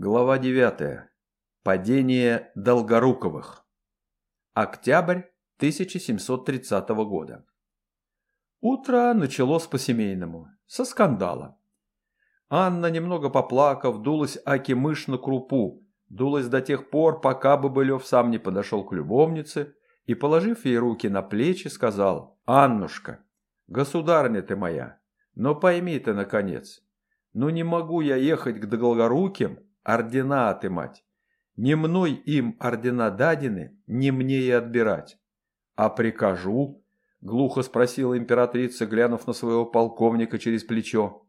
Глава 9. Падение Долгоруковых. Октябрь 1730 года. Утро началось по-семейному, со скандала. Анна, немного поплакав, дулась Аки мышь на крупу, дулась до тех пор, пока Бобылев сам не подошел к любовнице и, положив ей руки на плечи, сказал «Аннушка, государня ты моя, но пойми ты, наконец, ну не могу я ехать к Долгоруким, ордена отымать. Не мной им ордена дадены, не мне и отбирать. А прикажу, глухо спросила императрица, глянув на своего полковника через плечо.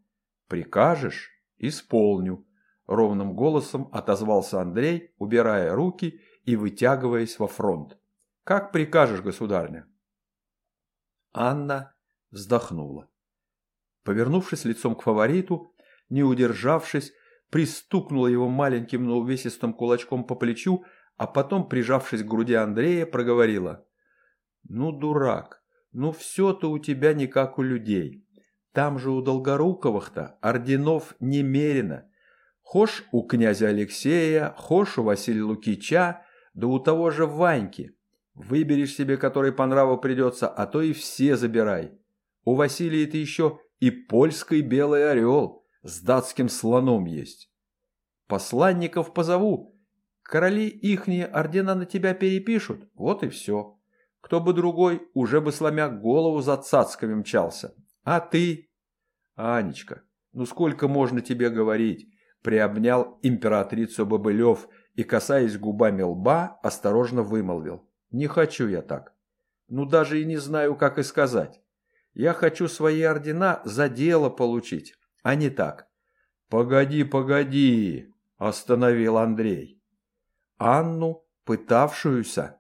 Прикажешь? Исполню. Ровным голосом отозвался Андрей, убирая руки и вытягиваясь во фронт. Как прикажешь, государня? Анна вздохнула. Повернувшись лицом к фавориту, не удержавшись, пристукнула его маленьким, но увесистым кулачком по плечу, а потом, прижавшись к груди Андрея, проговорила. «Ну, дурак, ну все-то у тебя не как у людей. Там же у Долгоруковых-то орденов немерено. Хошь у князя Алексея, хошь у Василия Лукича, да у того же Ваньки. Выберешь себе, который по нраву придется, а то и все забирай. У Василия ты еще и польский белый орел» с датским слоном есть. Посланников позову, короли ихние ордена на тебя перепишут, вот и все. Кто бы другой, уже бы сломя голову за цацками мчался. А ты? Анечка, ну сколько можно тебе говорить? Приобнял императрицу Бобылев и, касаясь губами лба, осторожно вымолвил. Не хочу я так. Ну даже и не знаю, как и сказать. Я хочу свои ордена за дело получить а не так. «Погоди, погоди!» – остановил Андрей. Анну, пытавшуюся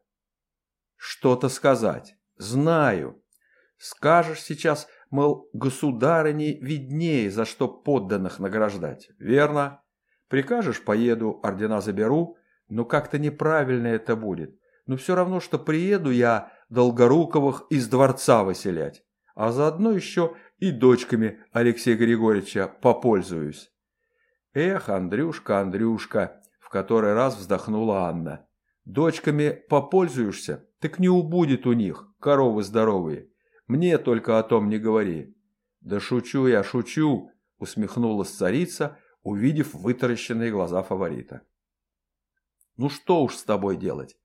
что-то сказать. «Знаю. Скажешь сейчас, мол, государыне виднее, за что подданных награждать. Верно? Прикажешь, поеду, ордена заберу, но как-то неправильно это будет. Но все равно, что приеду я Долгоруковых из дворца выселять, а заодно еще и дочками Алексея Григорьевича попользуюсь. Эх, Андрюшка, Андрюшка, в который раз вздохнула Анна. Дочками попользуешься, так не убудет у них, коровы здоровые. Мне только о том не говори. Да шучу я, шучу, усмехнулась царица, увидев вытаращенные глаза фаворита. Ну что уж с тобой делать?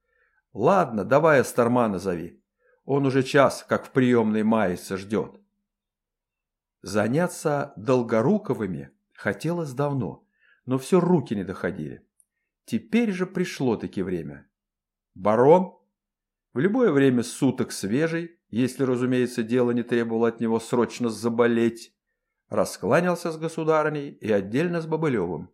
Ладно, давай Астармана зови. Он уже час, как в приемной мается, ждет. Заняться Долгоруковыми хотелось давно, но все руки не доходили. Теперь же пришло-таки время. Барон? В любое время суток свежий, если, разумеется, дело не требовало от него срочно заболеть, раскланялся с государыней и отдельно с Бобылевым.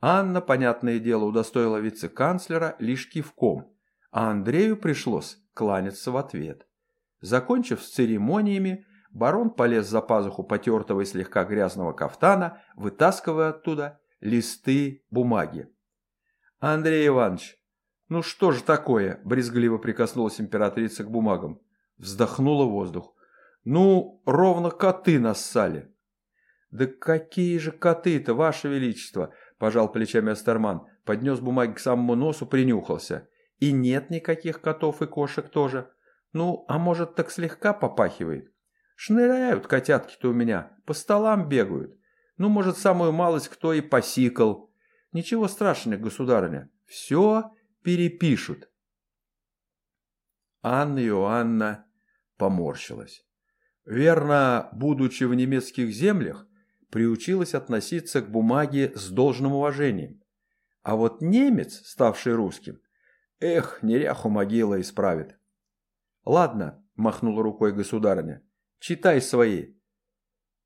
Анна, понятное дело, удостоила вице-канцлера лишь кивком, а Андрею пришлось кланяться в ответ. Закончив с церемониями, Барон полез за пазуху потертого и слегка грязного кафтана, вытаскивая оттуда листы бумаги. «Андрей Иванович, ну что же такое?» – брезгливо прикоснулась императрица к бумагам. Вздохнула воздух. «Ну, ровно коты нассали». «Да какие же коты-то, ваше величество!» – пожал плечами Астерман, поднес бумаги к самому носу, принюхался. «И нет никаких котов и кошек тоже. Ну, а может, так слегка попахивает?» Шныряют котятки-то у меня, по столам бегают. Ну, может, самую малость кто и посикал. Ничего страшного, государыня, все перепишут. Анна Иоанна поморщилась. Верно, будучи в немецких землях, приучилась относиться к бумаге с должным уважением. А вот немец, ставший русским, эх, неряху могила исправит. Ладно, махнула рукой государыня, Читай свои.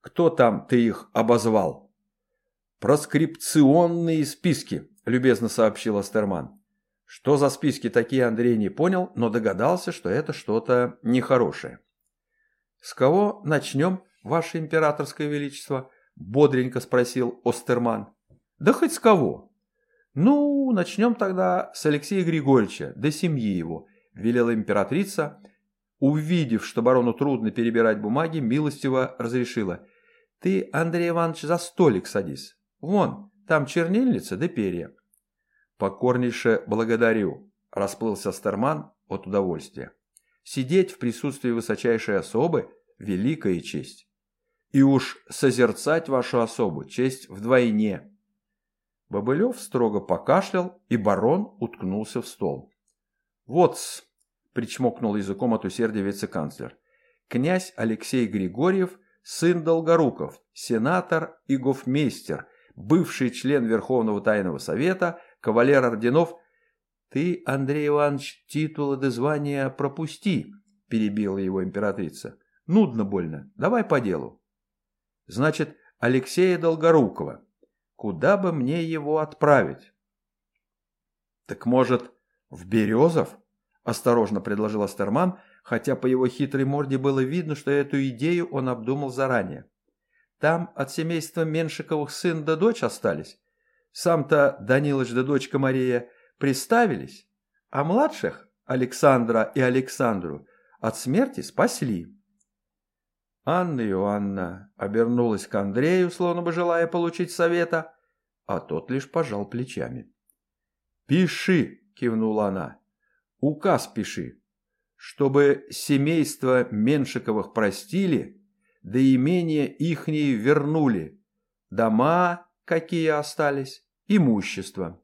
Кто там ты их обозвал? Проскрипционные списки, любезно сообщил Астерман. Что за списки такие, Андрей не понял, но догадался, что это что-то нехорошее. «С кого начнем, ваше императорское величество?» – бодренько спросил Остерман. «Да хоть с кого». «Ну, начнем тогда с Алексея Григорьевича, до семьи его», – велела императрица, увидев, что барону трудно перебирать бумаги, милостиво разрешила. «Ты, Андрей Иванович, за столик садись. Вон, Там чернильница да перья. Покорнейше благодарю, расплылся Стерман от удовольствия. Сидеть в присутствии высочайшей особы – великая честь. И уж созерцать вашу особу – честь вдвойне. Бобылев строго покашлял, и барон уткнулся в стол. «Вот-с», – причмокнул языком от усердия вице-канцлер, – «князь Алексей Григорьев, сын Долгоруков, сенатор и гофмейстер, бывший член Верховного Тайного Совета, кавалер орденов «Ты, Андрей Иванович, титулы до звания пропусти», – перебила его императрица. «Нудно больно. Давай по делу». «Значит, Алексея Долгорукова. Куда бы мне его отправить?» «Так, может, в Березов?» – осторожно предложил Астерман, хотя по его хитрой морде было видно, что эту идею он обдумал заранее. «Там от семейства Меншиковых сын да дочь остались. Сам-то Данилыч да дочка Мария – приставились, а младших, Александра и Александру, от смерти спасли. Анна Иоанна обернулась к Андрею, словно бы желая получить совета, а тот лишь пожал плечами. «Пиши!» – кивнула она. «Указ пиши, чтобы семейство Меншиковых простили, да имение ихние вернули, дома, какие остались, имущество».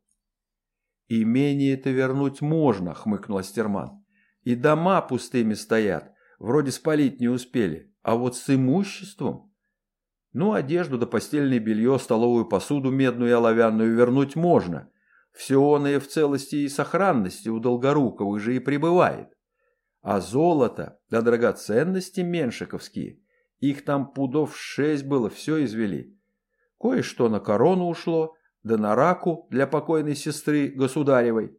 «Имение-то вернуть можно», — хмыкнул Астерман. «И дома пустыми стоят, вроде спалить не успели, а вот с имуществом...» «Ну, одежду да постельное белье, столовую посуду медную и оловянную вернуть можно. Все оное в целости и сохранности у Долгоруковых же и пребывает. А золото да драгоценности меншиковские, их там пудов шесть было, все извели. Кое-что на корону ушло, да на раку для покойной сестры государевой.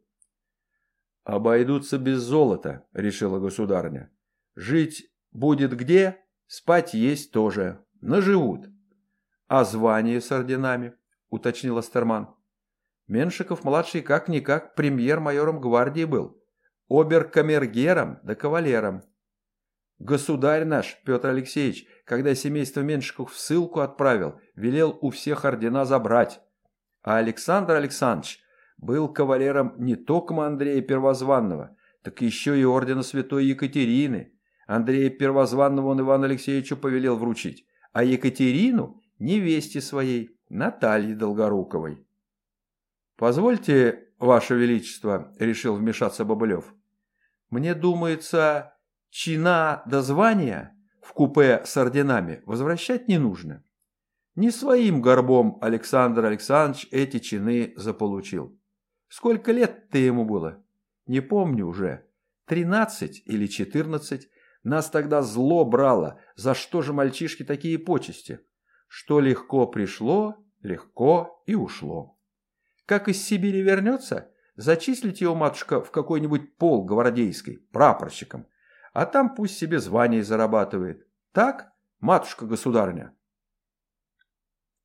«Обойдутся без золота», — решила государня. «Жить будет где, спать есть тоже. Наживут». «А звание с орденами?» — уточнил Астерман. Меншиков-младший как-никак премьер-майором гвардии был, обер-камергером да кавалером. Государь наш, Петр Алексеевич, когда семейство Меншиков в ссылку отправил, велел у всех ордена забрать. А Александр Александрович был кавалером не только Андрея Первозванного, так еще и ордена святой Екатерины. Андрея Первозванного он Ивану Алексеевичу повелел вручить, а Екатерину – невесте своей, Наталье Долгоруковой. «Позвольте, Ваше Величество», – решил вмешаться Бобылев. «Мне думается, чина до звания в купе с орденами возвращать не нужно. Не своим горбом Александр Александрович эти чины заполучил. Сколько лет ты ему было? Не помню уже. Тринадцать или четырнадцать. Нас тогда зло брало. За что же мальчишки такие почести? Что легко пришло, легко и ушло. Как из Сибири вернется, зачислить его, матушка, в какой-нибудь пол гвардейской, прапорщиком. А там пусть себе звание зарабатывает. Так, матушка-государня?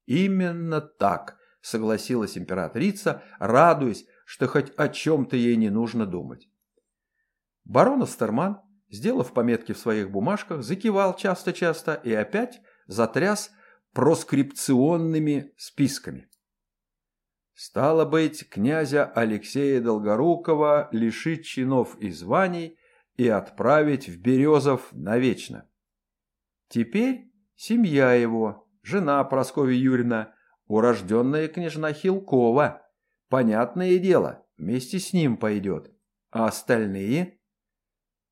«Именно так», — согласилась императрица, радуясь, что хоть о чем-то ей не нужно думать. Барон Астерман, сделав пометки в своих бумажках, закивал часто-часто и опять затряс проскрипционными списками. Стало быть, князя Алексея Долгорукова лишить чинов и званий и отправить в Березов навечно. Теперь семья его, жена Прасковья Юрьевна, урожденная княжна Хилкова. Понятное дело, вместе с ним пойдет. А остальные?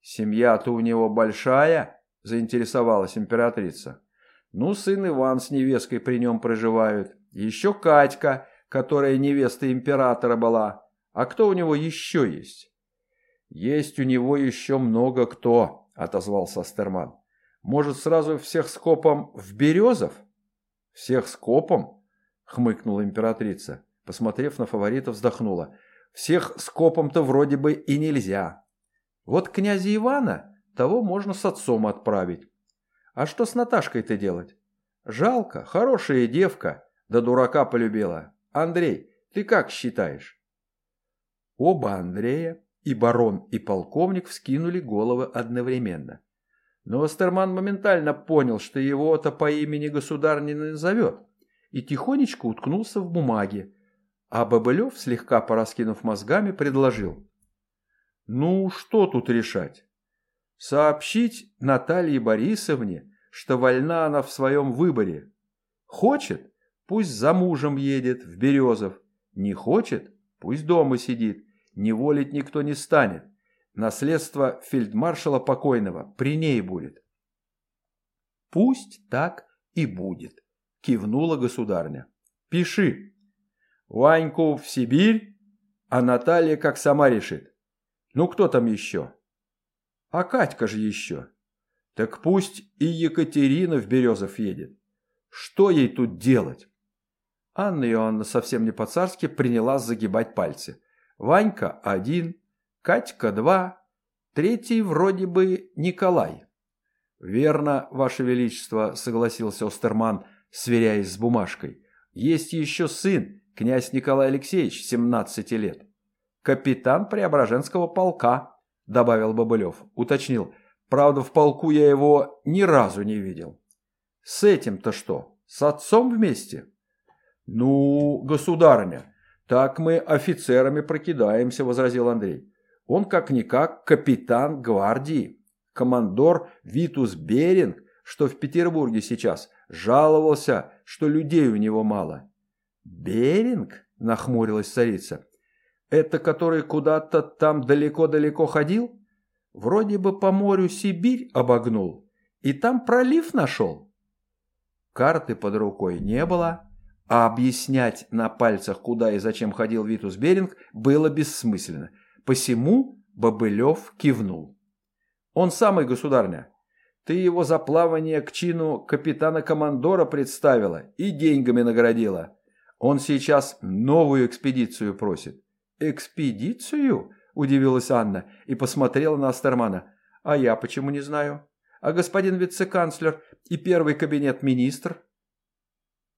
Семья-то у него большая, заинтересовалась императрица. Ну, сын Иван с невесткой при нем проживают. Еще Катька, которая невеста императора была. А кто у него еще есть? Есть у него еще много кто, отозвался Астерман. Может, сразу всех скопом в Березов? «Всех скопом?» — хмыкнула императрица. Посмотрев на фаворита, вздохнула. «Всех скопом-то вроде бы и нельзя. Вот князя Ивана, того можно с отцом отправить. А что с Наташкой-то делать? Жалко, хорошая девка, да дурака полюбила. Андрей, ты как считаешь?» Оба Андрея, и барон, и полковник вскинули головы одновременно. Но Остерман моментально понял, что его-то по имени государ не назовет, и тихонечко уткнулся в бумаге, а Бобылев, слегка пораскинув мозгами, предложил. «Ну, что тут решать? Сообщить Наталье Борисовне, что вольна она в своем выборе. Хочет, пусть за мужем едет в Березов. Не хочет, пусть дома сидит. Не волить никто не станет. Наследство фельдмаршала покойного при ней будет. Пусть так и будет, кивнула государня. Пиши. Ваньку в Сибирь, а Наталья как сама решит. Ну кто там еще? А Катька же еще. Так пусть и Екатерина в Березов едет. Что ей тут делать? Анна Иоанна совсем не по-царски приняла загибать пальцы. Ванька один, Катька два, третий вроде бы Николай. «Верно, Ваше Величество», — согласился Остерман, сверяясь с бумажкой. «Есть еще сын, князь Николай Алексеевич, 17 лет. Капитан Преображенского полка», — добавил Бобылев. Уточнил. «Правда, в полку я его ни разу не видел». «С этим-то что? С отцом вместе?» «Ну, государыня, так мы офицерами прокидаемся», — возразил Андрей. «Он как-никак капитан гвардии» командор Витус Беринг, что в Петербурге сейчас, жаловался, что людей у него мало. «Беринг?» – нахмурилась царица. «Это который куда-то там далеко-далеко ходил? Вроде бы по морю Сибирь обогнул, и там пролив нашел». Карты под рукой не было, а объяснять на пальцах, куда и зачем ходил Витус Беринг, было бессмысленно. Посему Бобылев кивнул. Он самый, государня. Ты его за плавание к чину капитана-командора представила и деньгами наградила. Он сейчас новую экспедицию просит. Экспедицию? Удивилась Анна и посмотрела на Астермана. А я почему не знаю? А господин вице-канцлер и первый кабинет-министр?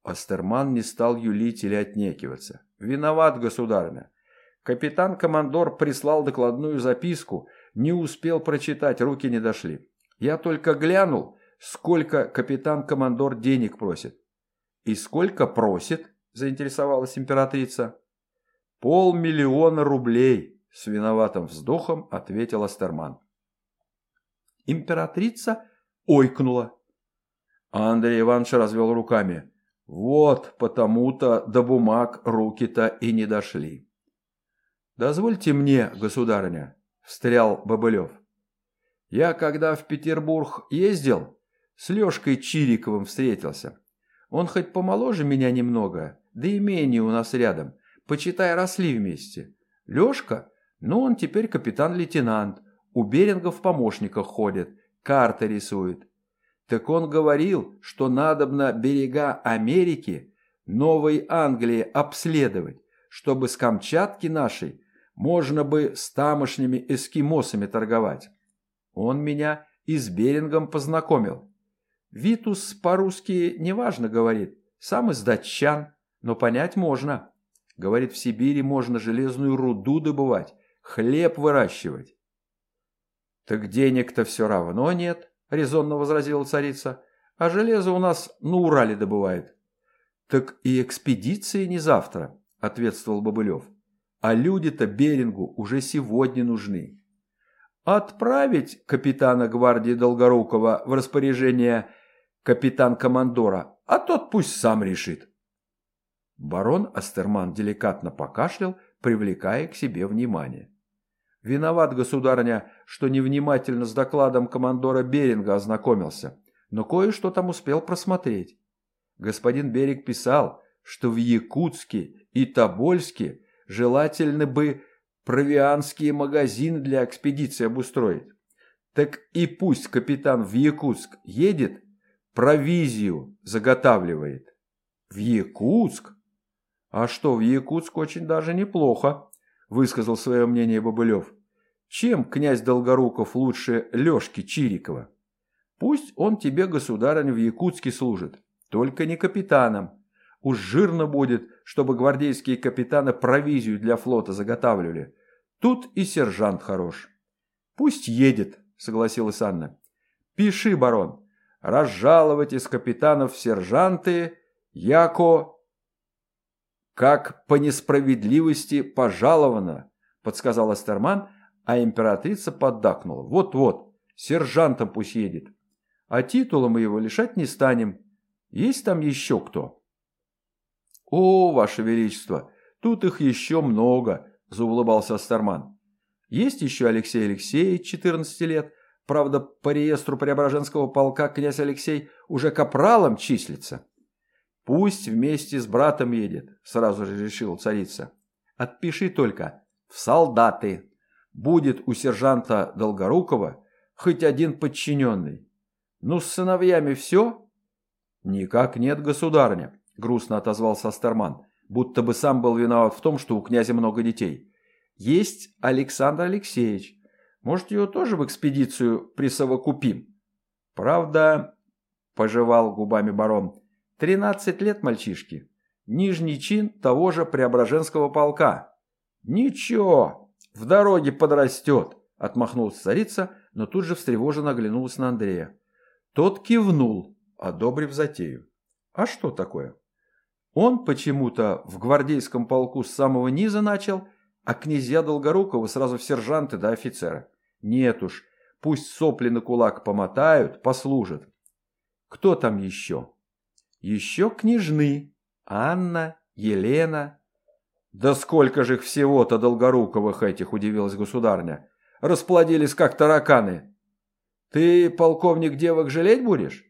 Астерман не стал юлить или отнекиваться. Виноват, государня. Капитан-командор прислал докладную записку – не успел прочитать, руки не дошли. Я только глянул, сколько капитан-командор денег просит. «И сколько просит?» – заинтересовалась императрица. «Полмиллиона рублей», – с виноватым вздохом ответил Астерман. Императрица ойкнула. Андрей Иванович развел руками. «Вот потому-то до бумаг руки-то и не дошли». «Дозвольте мне, государыня, встрял Бобылев. Я когда в Петербург ездил, с Лешкой Чириковым встретился. Он хоть помоложе меня немного, да имение у нас рядом, почитай, росли вместе. Лешка? Ну, он теперь капитан-лейтенант, у Беринга в помощниках ходит, карты рисует. Так он говорил, что надобно берега Америки, Новой Англии обследовать, чтобы с Камчатки нашей можно бы с тамошними эскимосами торговать. Он меня и с Берингом познакомил. Витус по-русски неважно говорит, сам из датчан, но понять можно. Говорит, в Сибири можно железную руду добывать, хлеб выращивать. Так денег-то все равно нет, резонно возразила царица, а железо у нас на Урале добывают. Так и экспедиции не завтра, ответствовал Бобылев а люди-то Берингу уже сегодня нужны. Отправить капитана гвардии Долгорукова в распоряжение капитан-командора, а тот пусть сам решит. Барон Астерман деликатно покашлял, привлекая к себе внимание. Виноват, государыня, что невнимательно с докладом командора Беринга ознакомился, но кое-что там успел просмотреть. Господин Берег писал, что в Якутске и Тобольске желательно бы провианские магазины для экспедиции обустроить. Так и пусть капитан в Якутск едет, провизию заготавливает. В Якутск? А что, в Якутск очень даже неплохо, высказал свое мнение Бобылев. Чем князь Долгоруков лучше Лешки Чирикова? Пусть он тебе, государынь, в Якутске служит, только не капитаном, Уж жирно будет, чтобы гвардейские капитаны провизию для флота заготавливали. Тут и сержант хорош. Пусть едет, согласилась Анна. Пиши, барон. Разжаловать из капитанов сержанты Яко, как по несправедливости пожаловано, подсказал Эстерман, а императрица поддакнула. Вот-вот, сержантом пусть едет. А титула мы его лишать не станем. Есть там еще кто? О, ваше величество, тут их еще много, заулыбался Астерман. Есть еще Алексей Алексеевич, 14 лет. Правда, по реестру Преображенского полка князь Алексей уже капралом числится. Пусть вместе с братом едет, сразу же решила царица. Отпиши только в солдаты. Будет у сержанта Долгорукова хоть один подчиненный. Ну, с сыновьями все? Никак нет, государня, грустно отозвался Астерман, будто бы сам был виноват в том, что у князя много детей. Есть Александр Алексеевич. Может, его тоже в экспедицию присовокупим? Правда, пожевал губами барон, тринадцать лет мальчишки. Нижний чин того же Преображенского полка. Ничего, в дороге подрастет, отмахнулась царица, но тут же встревоженно оглянулась на Андрея. Тот кивнул, одобрив затею. А что такое? Он почему-то в гвардейском полку с самого низа начал, а князья Долгорукова сразу в сержанты да офицера. Нет уж, пусть сопли на кулак помотают, послужат. Кто там еще? Еще княжны. Анна, Елена. Да сколько же их всего-то Долгоруковых этих, удивилась государня. Расплодились как тараканы. Ты, полковник, девок жалеть будешь?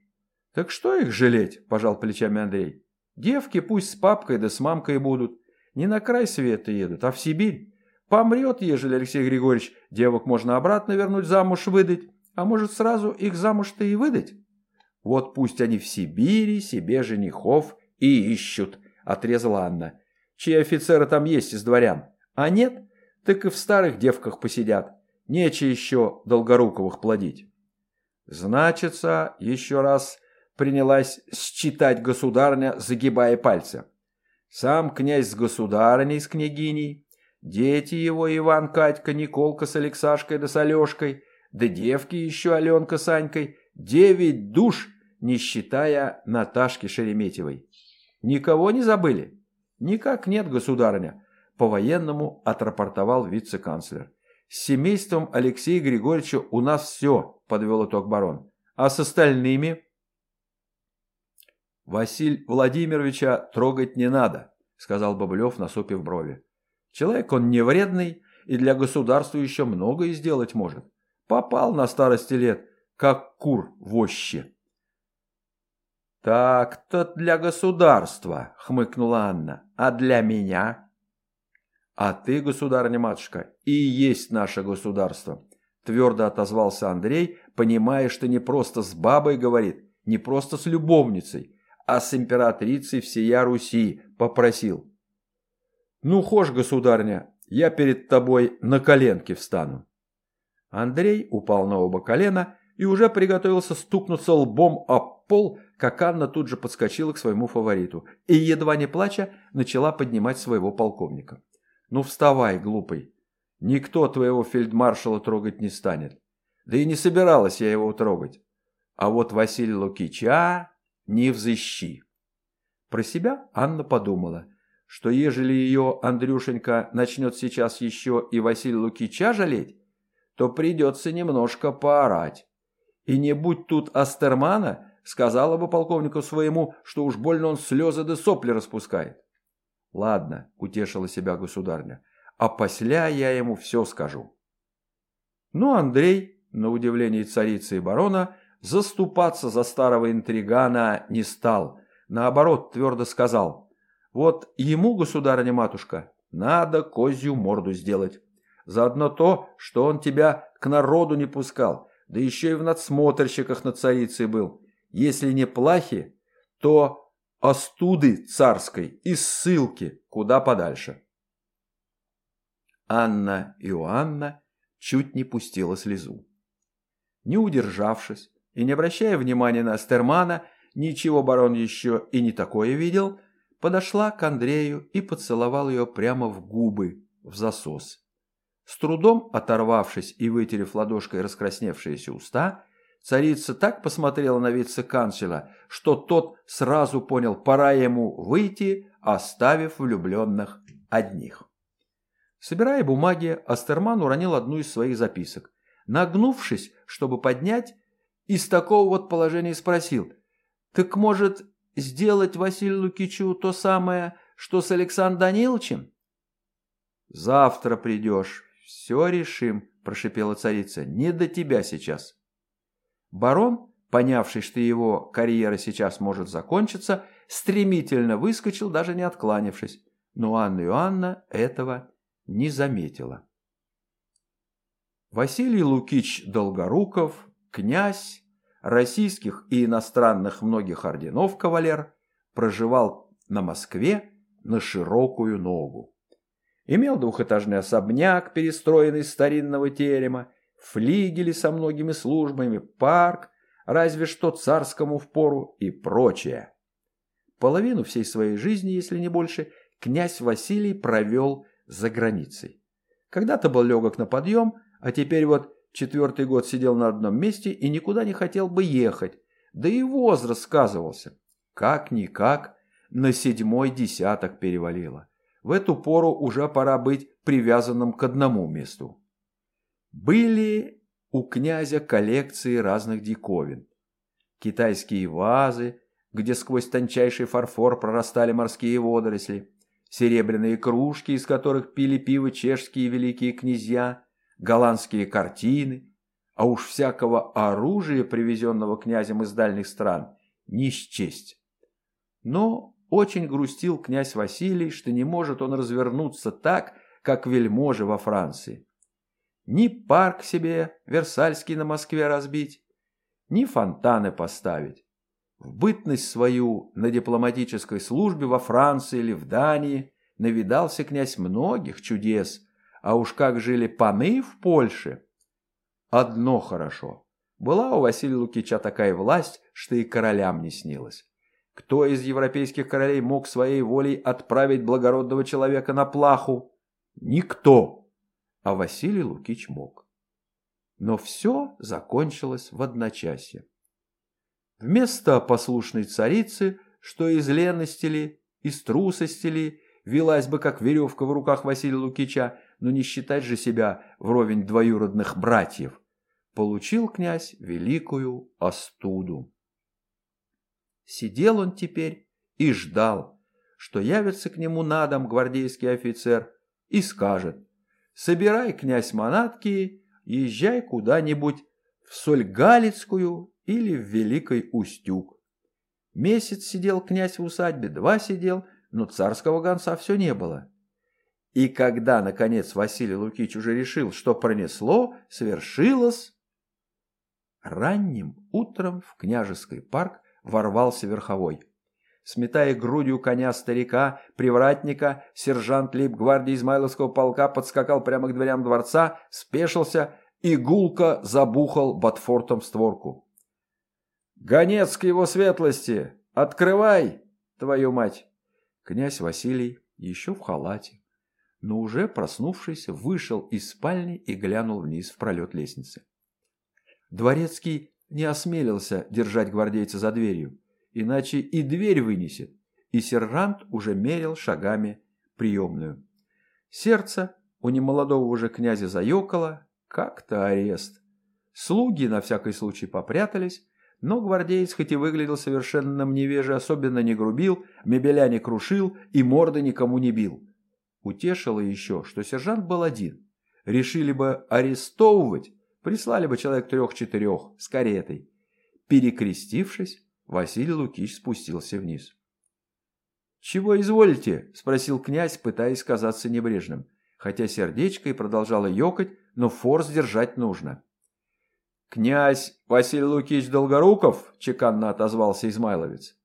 Так что их жалеть, пожал плечами Андрей. Девки пусть с папкой да с мамкой будут. Не на край света едут, а в Сибирь. Помрет, ежели Алексей Григорьевич, девок можно обратно вернуть замуж выдать, а может сразу их замуж-то и выдать? Вот пусть они в Сибири себе женихов и ищут, отрезала Анна. Чьи офицеры там есть из дворян? А нет, так и в старых девках посидят. Нече еще Долгоруковых плодить. Значится, еще раз принялась считать государня, загибая пальцы. Сам князь с государыней, с княгиней, дети его Иван, Катька, Николка с Алексашкой да с Алешкой, да девки еще Аленка с Анькой, девять душ, не считая Наташки Шереметьевой. Никого не забыли? Никак нет, государыня, по-военному отрапортовал вице-канцлер. С семейством Алексея Григорьевича у нас все, подвел итог барон. А с остальными? «Василь Владимировича трогать не надо», — сказал Бобылев, насупив брови. «Человек он не вредный и для государства еще многое сделать может. Попал на старости лет, как кур в още». «Так-то для государства», — хмыкнула Анна. «А для меня?» «А ты, государыня-матушка, и есть наше государство», — твердо отозвался Андрей, понимая, что не просто с бабой говорит, не просто с любовницей, а с императрицей всея Руси попросил. «Ну, хошь, государня, я перед тобой на коленке встану». Андрей упал на оба колена и уже приготовился стукнуться лбом об пол, как Анна тут же подскочила к своему фавориту и, едва не плача, начала поднимать своего полковника. «Ну вставай, глупый, никто твоего фельдмаршала трогать не станет. Да и не собиралась я его трогать. А вот Василий Лукича не взыщи. Про себя Анна подумала, что ежели ее Андрюшенька начнет сейчас еще и Василия Лукича жалеть, то придется немножко поорать. И не будь тут Астермана, сказала бы полковнику своему, что уж больно он слезы да сопли распускает. Ладно, утешила себя государня, а после я ему все скажу. Ну, Андрей, на удивление царицы и барона, Заступаться за старого интригана не стал. Наоборот, твердо сказал. Вот ему, государыня-матушка, надо козью морду сделать. Заодно то, что он тебя к народу не пускал, да еще и в надсмотрщиках над царицей был. Если не плахи, то остуды царской и ссылки куда подальше. Анна Иоанна чуть не пустила слезу. Не удержавшись, и не обращая внимания на Стермана, ничего барон еще и не такое видел, подошла к Андрею и поцеловал ее прямо в губы, в засос. С трудом оторвавшись и вытерев ладошкой раскрасневшиеся уста, Царица так посмотрела на вице-канцлера, что тот сразу понял, пора ему выйти, оставив влюбленных одних. Собирая бумаги, Астерман уронил одну из своих записок. Нагнувшись, чтобы поднять, из такого вот положения спросил, «Так, может, сделать Василию Лукичу то самое, что с Александром Даниловичем?» «Завтра придешь, все решим», – прошипела царица, – «не до тебя сейчас». Барон, понявший, что его карьера сейчас может закончиться, стремительно выскочил, даже не откланившись, но Анна Иоанна этого не заметила. Василий Лукич Долгоруков, князь, российских и иностранных многих орденов кавалер, проживал на Москве на широкую ногу. Имел двухэтажный особняк, перестроенный из старинного терема, флигели со многими службами, парк, разве что царскому впору и прочее. Половину всей своей жизни, если не больше, князь Василий провел за границей. Когда-то был легок на подъем, а теперь вот четвертый год сидел на одном месте и никуда не хотел бы ехать, да и возраст сказывался. Как-никак на седьмой десяток перевалило. В эту пору уже пора быть привязанным к одному месту. Были у князя коллекции разных диковин. Китайские вазы, где сквозь тончайший фарфор прорастали морские водоросли, серебряные кружки, из которых пили пиво чешские великие князья, голландские картины, а уж всякого оружия, привезенного князем из дальних стран, не счесть. Но очень грустил князь Василий, что не может он развернуться так, как вельможи во Франции. Ни парк себе Версальский на Москве разбить, ни фонтаны поставить. В бытность свою на дипломатической службе во Франции или в Дании навидался князь многих чудес, а уж как жили паны в Польше. Одно хорошо. Была у Василия Лукича такая власть, что и королям не снилось. Кто из европейских королей мог своей волей отправить благородного человека на плаху? Никто. А Василий Лукич мог. Но все закончилось в одночасье. Вместо послушной царицы, что из лености ли, из трусости ли, велась бы как веревка в руках Василия Лукича, но не считать же себя вровень двоюродных братьев, получил князь великую остуду. Сидел он теперь и ждал, что явится к нему на дом гвардейский офицер и скажет «Собирай, князь, манатки, езжай куда-нибудь в Соль-Галицкую или в Великий Устюг». Месяц сидел князь в усадьбе, два сидел, но царского гонца все не было. И когда, наконец, Василий Лукич уже решил, что пронесло, свершилось... Ранним утром в княжеский парк ворвался верховой. Сметая грудью коня старика, привратника, сержант лейб-гвардии Измайловского полка подскакал прямо к дверям дворца, спешился и гулко забухал ботфортом в створку. «Гонец к его светлости! Открывай, твою мать!» Князь Василий, еще в халате, но уже проснувшись, вышел из спальни и глянул вниз в пролет лестницы. Дворецкий не осмелился держать гвардейца за дверью, иначе и дверь вынесет, и сержант уже мерил шагами приемную. Сердце у немолодого уже князя заёкало, как-то арест. Слуги на всякий случай попрятались, но гвардеец хоть и выглядел совершенно невеже, особенно не грубил, мебеля не крушил и морды никому не бил. Утешило еще, что сержант был один. Решили бы арестовывать, прислали бы человек трех-четырех с каретой. Перекрестившись, Василий Лукич спустился вниз. «Чего изволите?» – спросил князь, пытаясь казаться небрежным. Хотя сердечко и продолжало ёкать, но форс держать нужно. «Князь Василий Лукич Долгоруков», – чеканно отозвался Измайловец.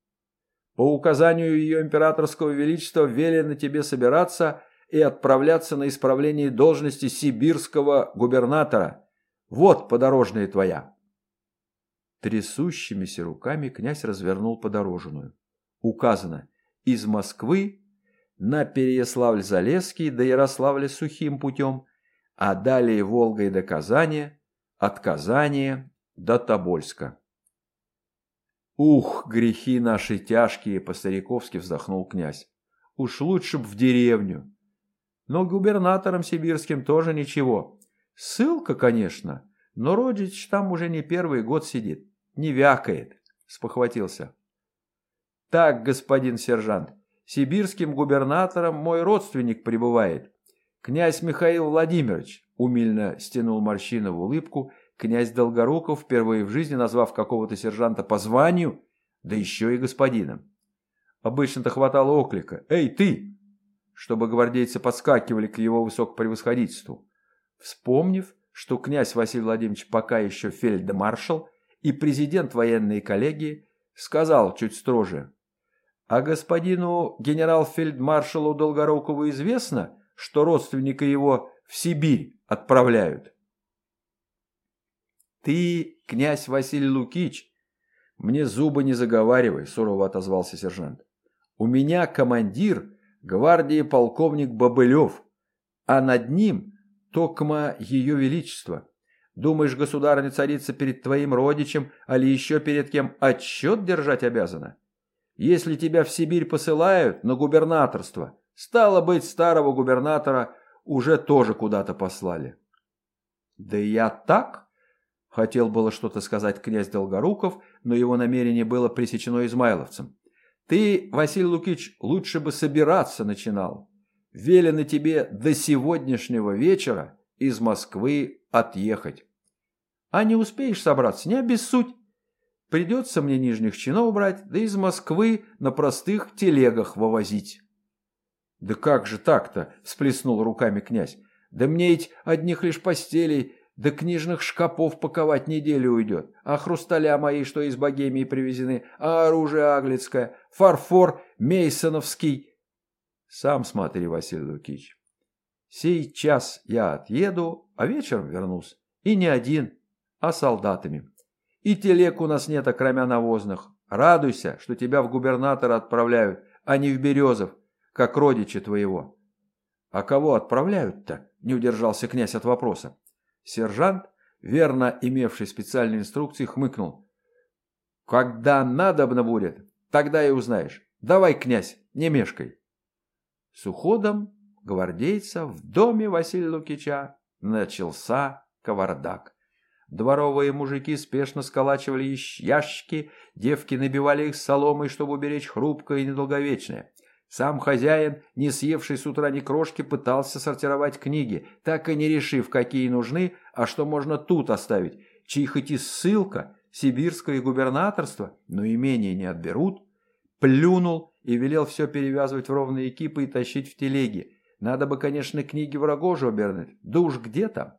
«По указанию ее императорского величества велено тебе собираться и отправляться на исправление должности сибирского губернатора. Вот подорожная твоя». Трясущимися руками князь развернул подорожную. Указано «Из Москвы на Переяславль-Залесский до Ярославля сухим путем, а далее Волгой до Казани, от Казани до Тобольска. «Ух, грехи наши тяжкие!» – по-стариковски вздохнул князь. «Уж лучше б в деревню. Но губернатором сибирским тоже ничего. Ссылка, конечно, но Родич там уже не первый год сидит. Не вякает», – спохватился. «Так, господин сержант, сибирским губернатором мой родственник пребывает. Князь Михаил Владимирович, умильно стянул морщины в улыбку, князь Долгоруков, впервые в жизни назвав какого-то сержанта по званию, да еще и господином. Обычно-то хватало оклика «Эй, ты!», чтобы гвардейцы подскакивали к его высокопревосходительству. Вспомнив, что князь Василий Владимирович пока еще фельдмаршал и президент военной коллегии, сказал чуть строже а господину генерал-фельдмаршалу Долгорукову известно, что родственника его в Сибирь отправляют? Ты, князь Василий Лукич, мне зубы не заговаривай, сурово отозвался сержант. У меня командир гвардии полковник Бобылев, а над ним токма ее величество. Думаешь, государыня-царица перед твоим родичем, али еще перед кем отчет держать обязана? Если тебя в Сибирь посылают на губернаторство, стало быть, старого губернатора уже тоже куда-то послали. Да я так? Хотел было что-то сказать князь Долгоруков, но его намерение было пресечено измайловцем. Ты, Василий Лукич, лучше бы собираться начинал. Велено тебе до сегодняшнего вечера из Москвы отъехать. А не успеешь собраться, не обессудь. Придется мне нижних чинов брать, да из Москвы на простых телегах вывозить. «Да как же так-то?» – всплеснул руками князь. «Да мне ведь одних лишь постелей, да книжных шкапов паковать неделю уйдет, а хрусталя мои, что из Богемии привезены, а оружие аглицкое, фарфор мейсоновский». «Сам смотри, Василий Лукич. Сейчас я отъеду, а вечером вернусь. И не один, а солдатами. И телег у нас нет, окромя навозных. Радуйся, что тебя в губернатора отправляют, а не в Березов, как родичи твоего. А кого отправляют-то? Не удержался князь от вопроса. Сержант, верно имевший специальные инструкции, хмыкнул. Когда надобно будет, тогда и узнаешь. Давай, князь, не мешкай. С уходом гвардейца в доме Василия Лукича начался кавардак. Дворовые мужики спешно сколачивали ящики, девки набивали их соломой, чтобы уберечь хрупкое и недолговечное. Сам хозяин, не съевший с утра ни крошки, пытался сортировать книги, так и не решив, какие нужны, а что можно тут оставить, чьи хоть и ссылка, сибирское губернаторство, но имение не отберут. Плюнул и велел все перевязывать в ровные экипы и тащить в телеги. Надо бы, конечно, книги в обернуть, да уж где там.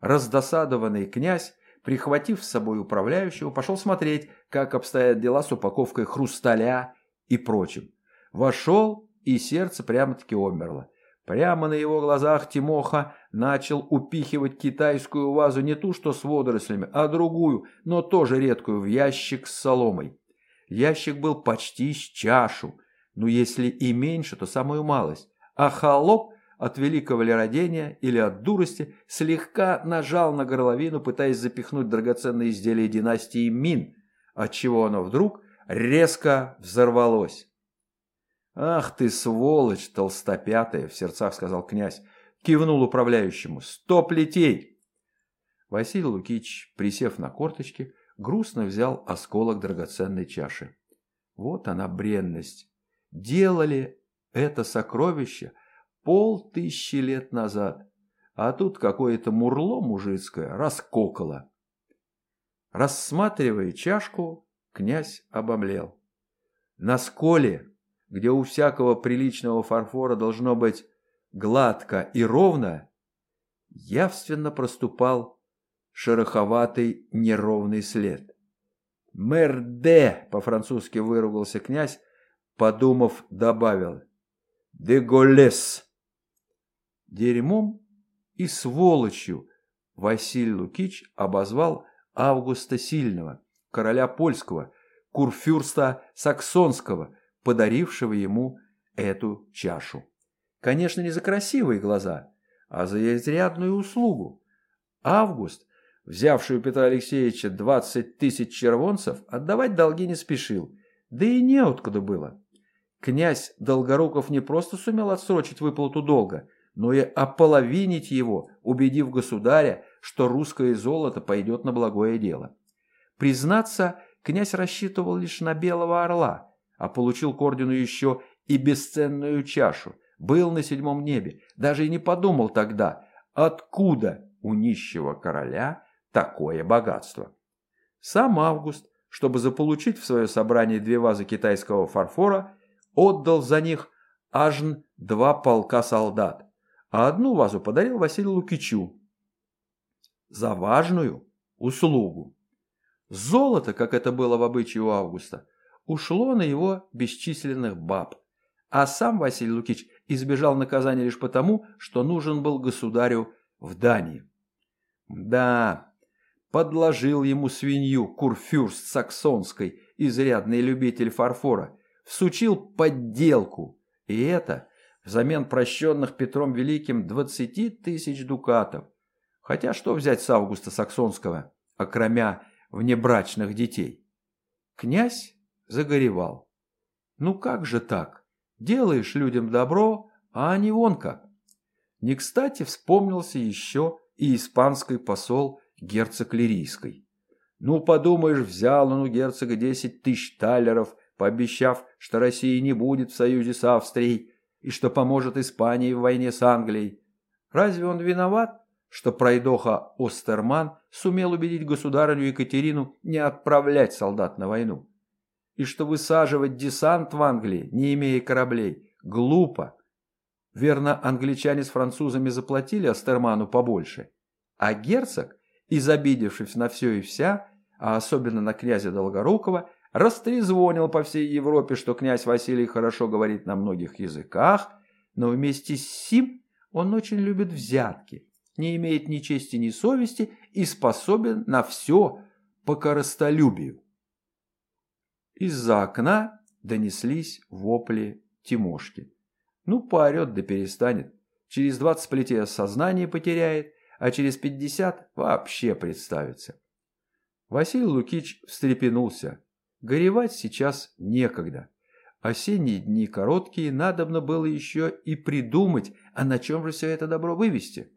Раздосадованный князь, прихватив с собой управляющего, пошел смотреть, как обстоят дела с упаковкой хрусталя и прочим. Вошел, и сердце прямо-таки умерло. Прямо на его глазах Тимоха начал упихивать китайскую вазу не ту, что с водорослями, а другую, но тоже редкую, в ящик с соломой. Ящик был почти с чашу, ну если и меньше, то самую малость. А холоп от великого ли родения или от дурости, слегка нажал на горловину, пытаясь запихнуть драгоценное изделие династии Мин, отчего оно вдруг резко взорвалось. «Ах ты, сволочь толстопятая!» — в сердцах сказал князь. Кивнул управляющему. «Сто плетей!» Василий Лукич, присев на корточки, грустно взял осколок драгоценной чаши. Вот она бренность. Делали это сокровище — полтысячи лет назад, а тут какое-то мурло мужицкое раскокало. Рассматривая чашку, князь обомлел. На сколе, где у всякого приличного фарфора должно быть гладко и ровно, явственно проступал шероховатый неровный след. «Мерде!» — по-французски выругался князь, подумав, добавил. «Деголес!» Дерьмом и сволочью Василий Лукич обозвал Августа Сильного, короля польского, курфюрста саксонского, подарившего ему эту чашу. Конечно, не за красивые глаза, а за изрядную услугу. Август взявший у Петра Алексеевича 20 тысяч червонцев, отдавать долги не спешил, да и неоткуда было. Князь Долгоруков не просто сумел отсрочить выплату долга, но и ополовинить его, убедив государя, что русское золото пойдет на благое дело. Признаться, князь рассчитывал лишь на белого орла, а получил к ордену еще и бесценную чашу, был на седьмом небе, даже и не подумал тогда, откуда у нищего короля такое богатство. Сам Август, чтобы заполучить в свое собрание две вазы китайского фарфора, отдал за них аж два полка солдат, а одну вазу подарил Василию Лукичу за важную услугу. Золото, как это было в обычае у Августа, ушло на его бесчисленных баб, а сам Василий Лукич избежал наказания лишь потому, что нужен был государю в Дании. Да, подложил ему свинью курфюрст саксонской, изрядный любитель фарфора, всучил подделку, и это взамен прощенных Петром Великим двадцати тысяч дукатов. Хотя что взять с Августа Саксонского, окромя внебрачных детей? Князь загоревал. Ну как же так? Делаешь людям добро, а они вон как. Не кстати вспомнился еще и испанский посол герцог Лирийской. Ну, подумаешь, взял он у герцога десять тысяч талеров, пообещав, что Россия не будет в союзе с Австрией и что поможет Испании в войне с Англией. Разве он виноват, что пройдоха Остерман сумел убедить государыню Екатерину не отправлять солдат на войну? И что высаживать десант в Англии, не имея кораблей, глупо, Верно, англичане с французами заплатили Астерману побольше. А герцог, изобидевшись на все и вся, а особенно на князя Долгорукова, растрезвонил по всей Европе, что князь Василий хорошо говорит на многих языках, но вместе с сим он очень любит взятки, не имеет ни чести, ни совести и способен на все по коростолюбию. Из-за окна донеслись вопли Тимошки. Ну, поорет да перестанет. Через двадцать плетей сознание потеряет, а через пятьдесят вообще представится. Василий Лукич встрепенулся. Горевать сейчас некогда. Осенние дни короткие, надобно было еще и придумать, а на чем же все это добро вывести.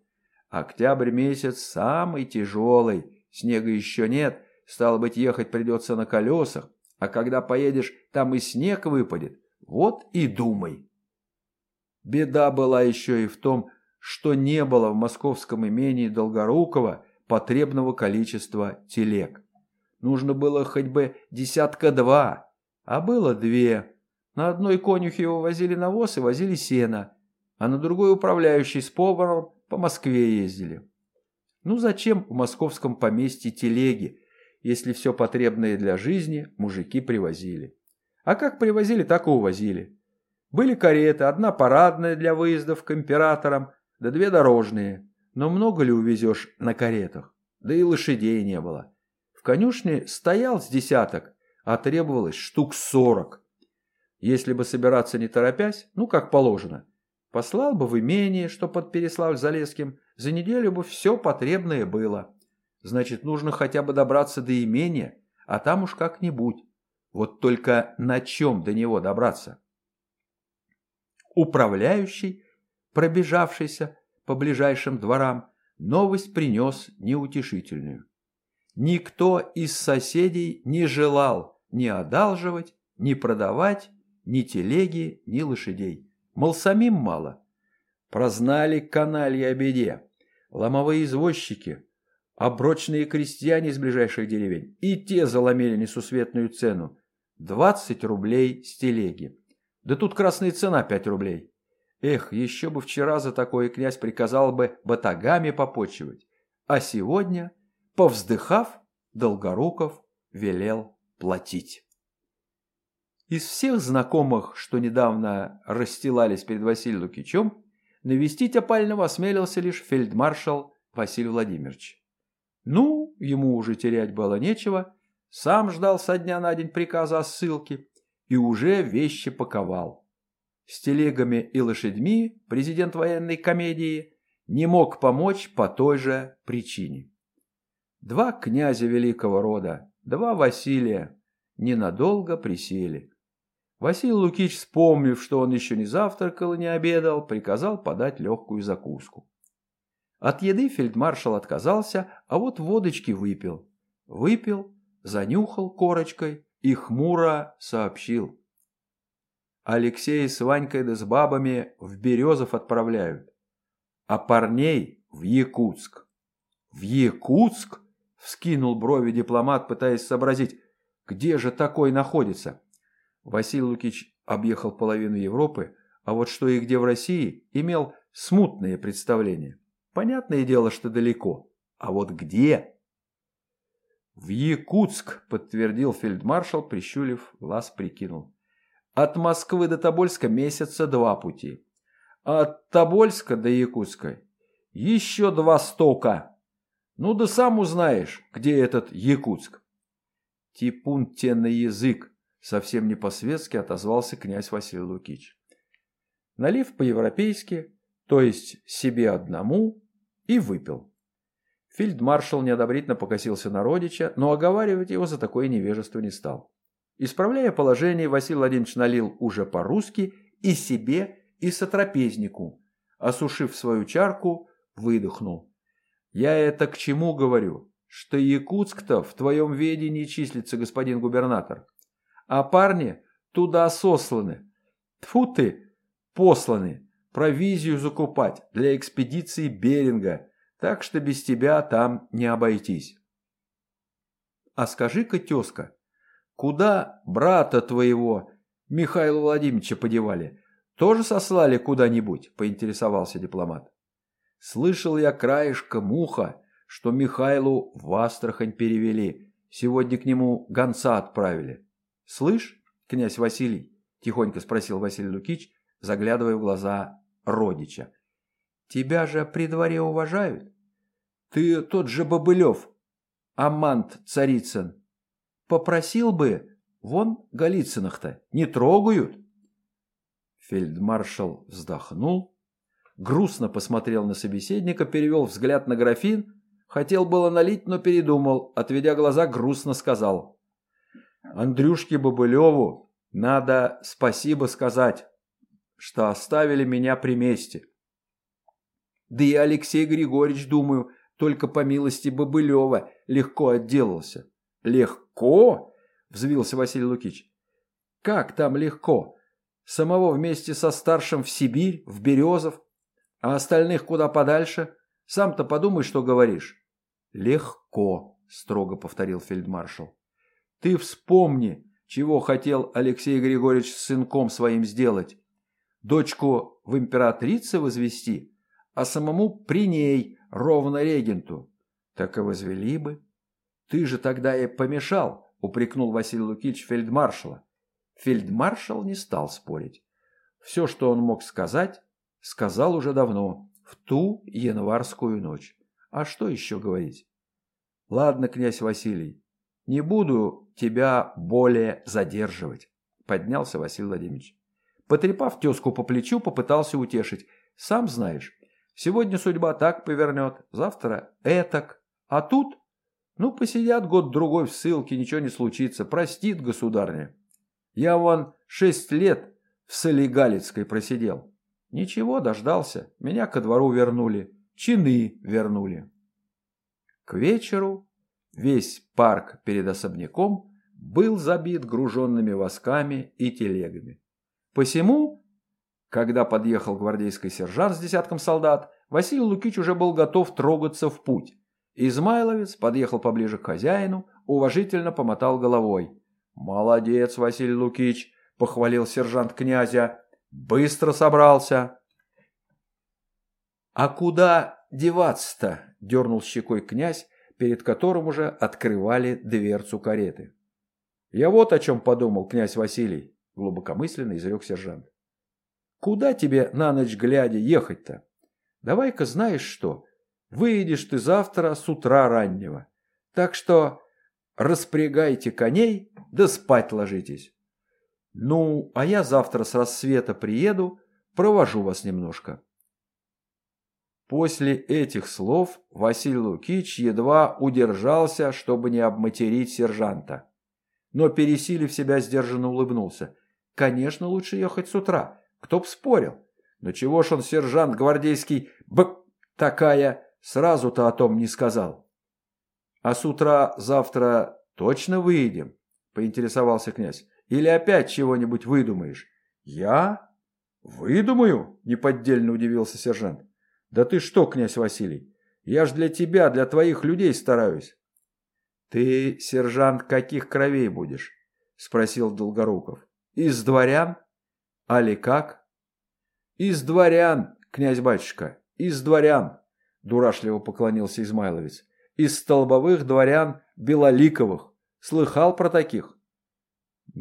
Октябрь месяц самый тяжелый, снега еще нет, стало быть, ехать придется на колесах, а когда поедешь, там и снег выпадет. Вот и думай. Беда была еще и в том, что не было в московском имении Долгорукова потребного количества телег. Нужно было хоть бы десятка-два, а было две. На одной конюхе его возили навоз и возили сено, а на другой управляющий с поваром по Москве ездили. Ну зачем в московском поместье телеги, если все потребное для жизни мужики привозили? А как привозили, так и увозили. Были кареты, одна парадная для выездов к императорам, да две дорожные. Но много ли увезешь на каретах? Да и лошадей не было. В конюшне стоял с десяток, а требовалось штук сорок. Если бы собираться не торопясь, ну как положено, послал бы в имение, что под Переславль-Залесским, за неделю бы все потребное было. Значит, нужно хотя бы добраться до имения, а там уж как-нибудь. Вот только на чем до него добраться? Управляющий, пробежавшийся по ближайшим дворам, новость принес неутешительную. Никто из соседей не желал ни одалживать, ни продавать ни телеги, ни лошадей. Мол, самим мало. Прознали канальи о беде. Ломовые извозчики, оброчные крестьяне из ближайших деревень. И те заломили несусветную цену. 20 рублей с телеги. Да тут красная цена пять рублей. Эх, еще бы вчера за такое князь приказал бы батагами попочивать. А сегодня, повздыхав, Долгоруков велел платить. Из всех знакомых, что недавно расстилались перед Василием Лукичем, навестить опального осмелился лишь фельдмаршал Василий Владимирович. Ну, ему уже терять было нечего, сам ждал со дня на день приказа о ссылке и уже вещи паковал. С телегами и лошадьми президент военной комедии не мог помочь по той же причине. Два князя великого рода, два Василия, ненадолго присели. Василий Лукич, вспомнив, что он еще не завтракал и не обедал, приказал подать легкую закуску. От еды фельдмаршал отказался, а вот водочки выпил. Выпил, занюхал корочкой и хмуро сообщил. Алексей с Ванькой да с бабами в Березов отправляют, а парней в Якутск. В Якутск? Вскинул брови дипломат, пытаясь сообразить, где же такой находится. Василий Лукич объехал половину Европы, а вот что и где в России, имел смутные представления. Понятное дело, что далеко. А вот где? В Якутск, подтвердил фельдмаршал, прищурив глаз, прикинул. От Москвы до Тобольска месяца два пути. От Тобольска до Якутска еще два стока. Ну да сам узнаешь, где этот Якутск. Типун те на язык, совсем не по-светски отозвался князь Василий Лукич. Налив по-европейски, то есть себе одному, и выпил. Фельдмаршал неодобрительно покосился на родича, но оговаривать его за такое невежество не стал. Исправляя положение, Василий Владимирович налил уже по-русски и себе, и сотрапезнику. Осушив свою чарку, выдохнул. «Я это к чему говорю? Что Якутск-то в твоем ведении числится, господин губернатор. А парни туда сосланы. Тфу ты, посланы, провизию закупать для экспедиции Беринга, так что без тебя там не обойтись». «А скажи-ка, тезка, Куда брата твоего, Михаила Владимировича, подевали? Тоже сослали куда-нибудь?» – поинтересовался дипломат. «Слышал я краешка муха, что Михайлу в Астрахань перевели. Сегодня к нему гонца отправили. Слышь, князь Василий?» – тихонько спросил Василий Лукич, заглядывая в глаза родича. «Тебя же при дворе уважают? Ты тот же Бобылев, Амант Царицын, Попросил бы, вон Голицыных-то не трогают. Фельдмаршал вздохнул, грустно посмотрел на собеседника, перевел взгляд на графин, хотел было налить, но передумал, отведя глаза, грустно сказал. Андрюшке Бобылеву надо спасибо сказать, что оставили меня при месте. Да и Алексей Григорьевич, думаю, только по милости Бобылева легко отделался. «Легко?» – взвился Василий Лукич. «Как там легко? Самого вместе со старшим в Сибирь, в Березов, а остальных куда подальше? Сам-то подумай, что говоришь». «Легко», – строго повторил фельдмаршал. «Ты вспомни, чего хотел Алексей Григорьевич с сынком своим сделать. Дочку в императрице возвести, а самому при ней, ровно регенту. Так и возвели бы». «Ты же тогда и помешал», — упрекнул Василий Лукич фельдмаршала. Фельдмаршал не стал спорить. Все, что он мог сказать, сказал уже давно, в ту январскую ночь. А что еще говорить? «Ладно, князь Василий, не буду тебя более задерживать», — поднялся Василий Владимирович. Потрепав тезку по плечу, попытался утешить. «Сам знаешь, сегодня судьба так повернет, завтра этак, а тут ну, посидят год-другой в ссылке, ничего не случится. Простит государня. Я вон шесть лет в Солигалицкой просидел. Ничего, дождался. Меня ко двору вернули. Чины вернули. К вечеру весь парк перед особняком был забит груженными восками и телегами. Посему, когда подъехал гвардейский сержант с десятком солдат, Василий Лукич уже был готов трогаться в путь. Измайловец подъехал поближе к хозяину, уважительно помотал головой. «Молодец, Василий Лукич!» – похвалил сержант князя. «Быстро собрался!» «А куда деваться-то?» – дернул щекой князь, перед которым уже открывали дверцу кареты. «Я вот о чем подумал, князь Василий», – глубокомысленно изрек сержант. «Куда тебе на ночь глядя ехать-то? Давай-ка знаешь что, Выйдешь ты завтра с утра раннего. Так что распрягайте коней, да спать ложитесь. Ну, а я завтра с рассвета приеду, провожу вас немножко. После этих слов Василий Лукич едва удержался, чтобы не обматерить сержанта. Но, пересилив себя, сдержанно улыбнулся. «Конечно, лучше ехать с утра. Кто б спорил? Но чего ж он, сержант гвардейский, б... такая, сразу-то о том не сказал?» «А с утра завтра точно выедем?» – поинтересовался князь. «Или опять чего-нибудь выдумаешь?» «Я? Выдумаю?» – неподдельно удивился сержант. «Да ты что, князь Василий, я ж для тебя, для твоих людей стараюсь». «Ты, сержант, каких кровей будешь?» – спросил Долгоруков. «Из дворян? Али как?» «Из дворян, князь-батюшка, из дворян!» – дурашливо поклонился Измайловец. «Из столбовых дворян Белоликовых. Слыхал про таких?»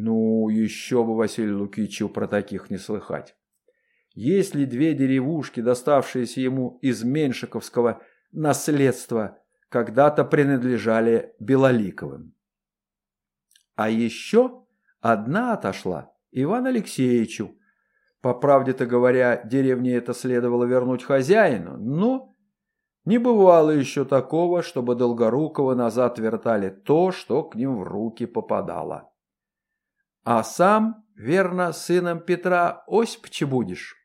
«Ну, еще бы Василию Лукичу про таких не слыхать. Если две деревушки, доставшиеся ему из Меншиковского наследства, когда-то принадлежали Белоликовым. А еще одна отошла Ивану Алексеевичу. По правде-то говоря, деревне это следовало вернуть хозяину, но не бывало еще такого, чтобы Долгорукова назад вертали то, что к ним в руки попадало. А сам, верно, сыном Петра Осипча будешь?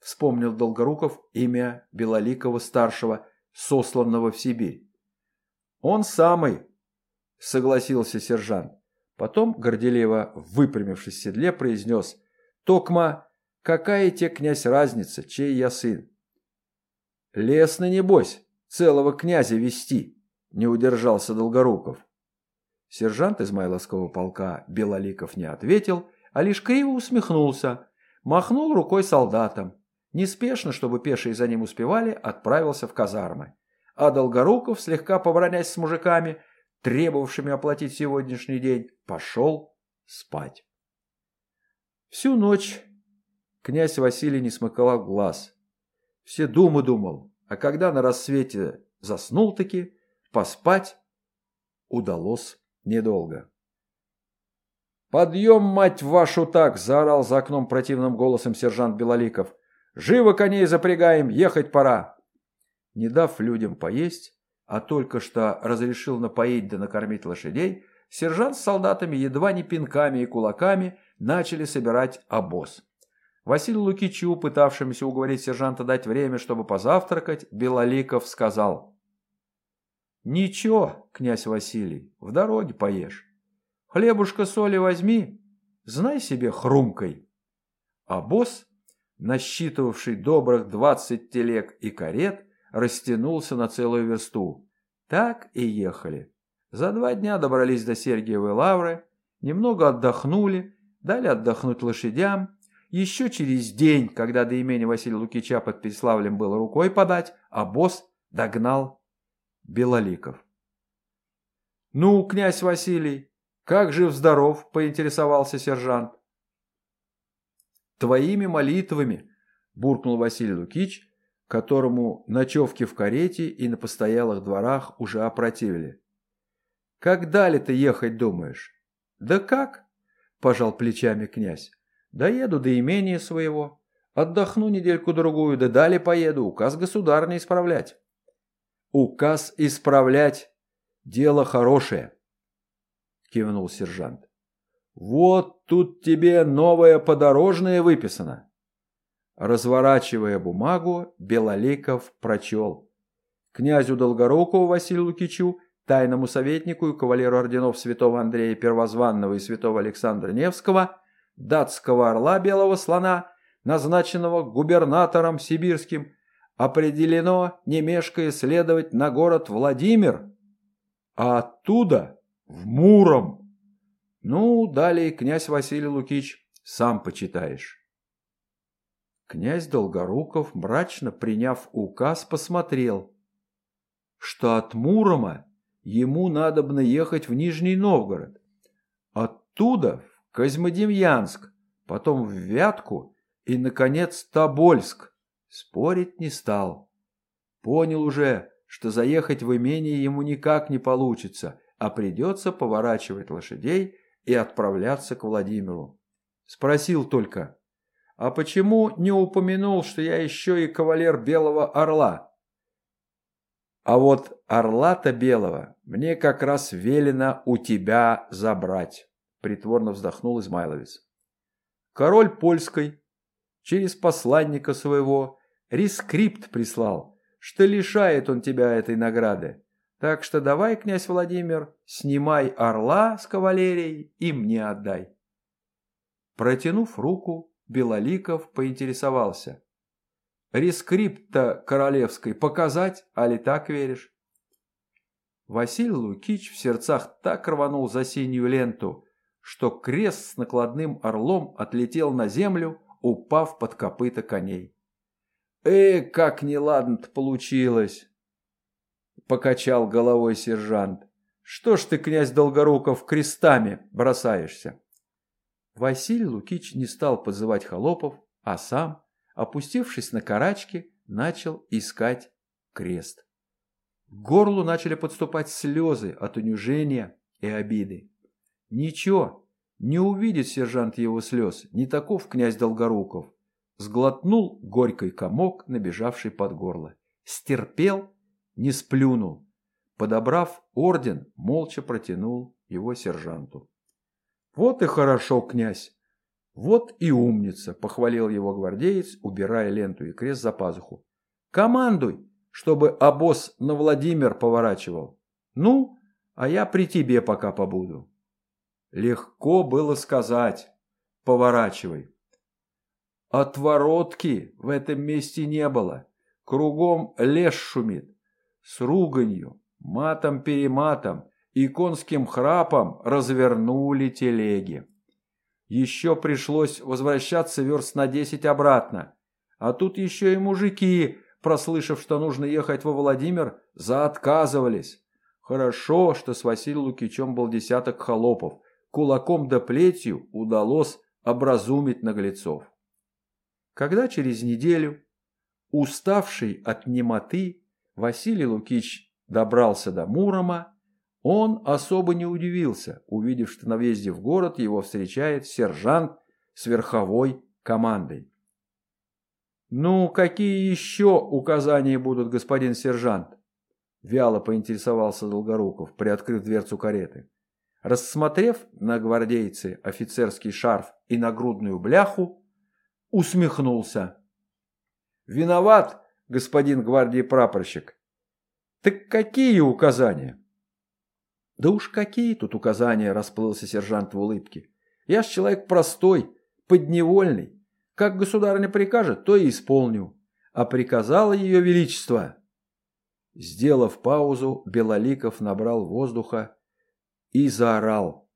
вспомнил Долгоруков имя Белоликова-старшего, сосланного в Сибирь. «Он самый», — согласился сержант. Потом, горделиво выпрямившись в седле, произнес «Токма, какая тебе, князь, разница, чей я сын?» «Лесно, небось, целого князя вести», — не удержался Долгоруков. Сержант Измайловского полка Белоликов не ответил, а лишь криво усмехнулся, махнул рукой солдатам. Неспешно, чтобы пешие за ним успевали, отправился в казармы. А Долгоруков, слегка побронясь с мужиками, требовавшими оплатить сегодняшний день, пошел спать. Всю ночь князь Василий не смыкал глаз. Все думы думал, а когда на рассвете заснул-таки, поспать удалось недолго. «Подъем, мать вашу, так!» – заорал за окном противным голосом сержант Белоликов – Живо коней запрягаем, ехать пора!» Не дав людям поесть, а только что разрешил напоить да накормить лошадей, сержант с солдатами едва не пинками и кулаками начали собирать обоз. Василию Лукичу, пытавшемуся уговорить сержанта дать время, чтобы позавтракать, Белоликов сказал. «Ничего, князь Василий, в дороге поешь. Хлебушка соли возьми, знай себе хрумкой». А босс насчитывавший добрых двадцать телег и карет, растянулся на целую версту. Так и ехали. За два дня добрались до Сергиевой лавры, немного отдохнули, дали отдохнуть лошадям. Еще через день, когда до имени Василия Лукича под Переславлем было рукой подать, а босс догнал Белоликов. «Ну, князь Василий, как жив-здоров?» – поинтересовался сержант. Твоими молитвами, буркнул Василий Лукич, которому ночевки в карете и на постоялых дворах уже опротивили. Как дали-то ехать, думаешь? Да как? Пожал плечами князь. Доеду до имения своего. Отдохну недельку-другую, да далее поеду, указ государный исправлять. Указ исправлять – дело хорошее, кивнул сержант. Вот тут тебе новое подорожное выписано. Разворачивая бумагу, Белоликов прочел. Князю Долгорукову Василию Лукичу, тайному советнику и кавалеру орденов святого Андрея Первозванного и святого Александра Невского, датского орла Белого Слона, назначенного губернатором сибирским, определено, не мешкая, следовать на город Владимир, а оттуда в Муром. Ну, далее, князь Василий Лукич, сам почитаешь. Князь Долгоруков, мрачно приняв указ, посмотрел, что от Мурома ему надобно ехать в Нижний Новгород, оттуда в Козьмодемьянск, потом в Вятку и, наконец, Тобольск. Спорить не стал. Понял уже, что заехать в имение ему никак не получится, а придется поворачивать лошадей и отправляться к Владимиру. Спросил только, а почему не упомянул, что я еще и кавалер Белого Орла? А вот орла-то белого мне как раз велено у тебя забрать, притворно вздохнул Измайловец. Король польской через посланника своего рескрипт прислал, что лишает он тебя этой награды. Так что давай, князь Владимир, снимай орла с кавалерией и мне отдай. Протянув руку, Белоликов поинтересовался. Рескрипт-то королевской показать, али так веришь? Василий Лукич в сердцах так рванул за синюю ленту, что крест с накладным орлом отлетел на землю, упав под копыта коней. «Э, как неладно-то получилось!» Покачал головой сержант. «Что ж ты, князь Долгоруков, крестами бросаешься?» Василий Лукич не стал подзывать холопов, а сам опустившись на карачки, начал искать крест. К горлу начали подступать слезы от унижения и обиды. Ничего, не увидит сержант его слез, не таков князь Долгоруков. Сглотнул горький комок, набежавший под горло. Стерпел, не сплюнул. Подобрав орден, молча протянул его сержанту. «Вот и хорошо, князь. «Вот и умница», – похвалил его гвардеец, убирая ленту и крест за пазуху. «Командуй, чтобы обоз на Владимир поворачивал. Ну, а я при тебе пока побуду». Легко было сказать «поворачивай». Отворотки в этом месте не было. Кругом лес шумит. С руганью, матом-перематом и конским храпом развернули телеги. Еще пришлось возвращаться верст на десять обратно. А тут еще и мужики, прослышав, что нужно ехать во Владимир, заотказывались. Хорошо, что с Василием Лукичем был десяток холопов. Кулаком да плетью удалось образумить наглецов. Когда через неделю, уставший от немоты, Василий Лукич добрался до Мурома, он особо не удивился, увидев, что на въезде в город его встречает сержант с верховой командой. «Ну, какие еще указания будут, господин сержант?» Вяло поинтересовался Долгоруков, приоткрыв дверцу кареты. Рассмотрев на гвардейце офицерский шарф и нагрудную бляху, усмехнулся. «Виноват, господин гвардии прапорщик. Так какие указания?» Да уж какие тут указания, расплылся сержант в улыбке. Я ж человек простой, подневольный. Как государыня прикажет, то и исполню. А приказало ее величество. Сделав паузу, Белоликов набрал воздуха и заорал.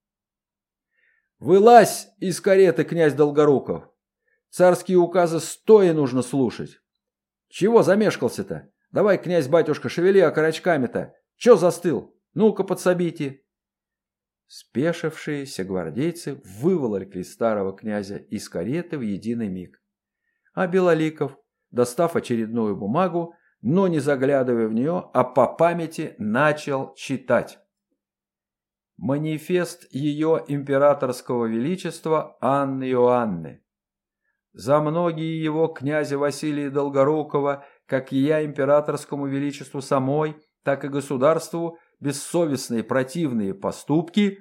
«Вылазь из кареты, князь Долгоруков! Царские указы стоя нужно слушать! Чего замешкался-то? Давай, князь-батюшка, шевели окорочками-то! Че застыл?» Ну-ка, подсобите!» Спешившиеся гвардейцы выволокли старого князя из кареты в единый миг. А Белоликов, достав очередную бумагу, но не заглядывая в нее, а по памяти начал читать. Манифест ее императорского величества Анны Иоанны. За многие его князя Василия Долгорукова, как и я императорскому величеству самой, так и государству, бессовестные противные поступки,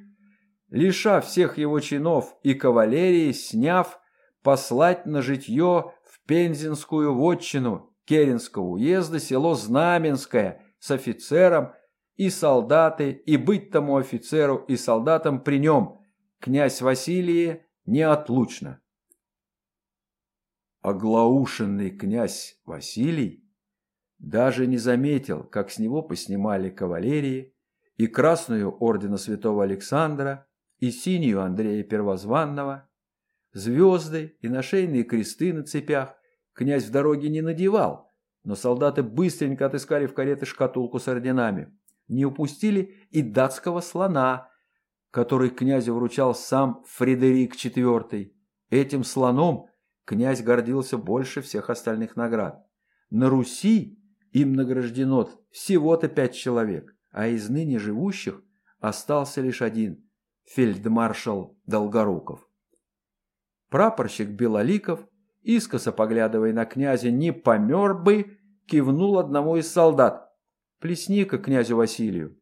лишав всех его чинов и кавалерии, сняв, послать на житье в Пензенскую вотчину Керенского уезда село Знаменское с офицером и солдаты, и быть тому офицеру и солдатам при нем, князь Василий неотлучно. Оглаушенный князь Василий даже не заметил, как с него поснимали кавалерии и красную ордена святого Александра, и синюю Андрея Первозванного. Звезды и нашейные кресты на цепях князь в дороге не надевал, но солдаты быстренько отыскали в кареты шкатулку с орденами. Не упустили и датского слона, который князю вручал сам Фредерик IV. Этим слоном князь гордился больше всех остальных наград. На Руси им награждено всего-то пять человек, а из ныне живущих остался лишь один – фельдмаршал Долгоруков. Прапорщик Белоликов искоса поглядывая на князя, не помер бы, кивнул одному из солдат. Плесни-ка князю Василию.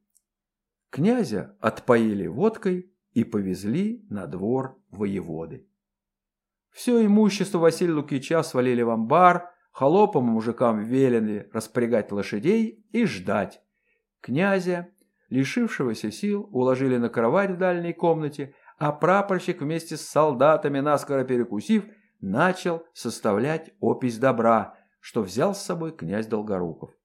Князя отпоили водкой и повезли на двор воеводы. Все имущество Василия Лукича свалили в амбар, холопам и мужикам велели распрягать лошадей и ждать. Князя, лишившегося сил, уложили на кровать в дальней комнате, а прапорщик вместе с солдатами, наскоро перекусив, начал составлять опись добра, что взял с собой князь Долгоруков.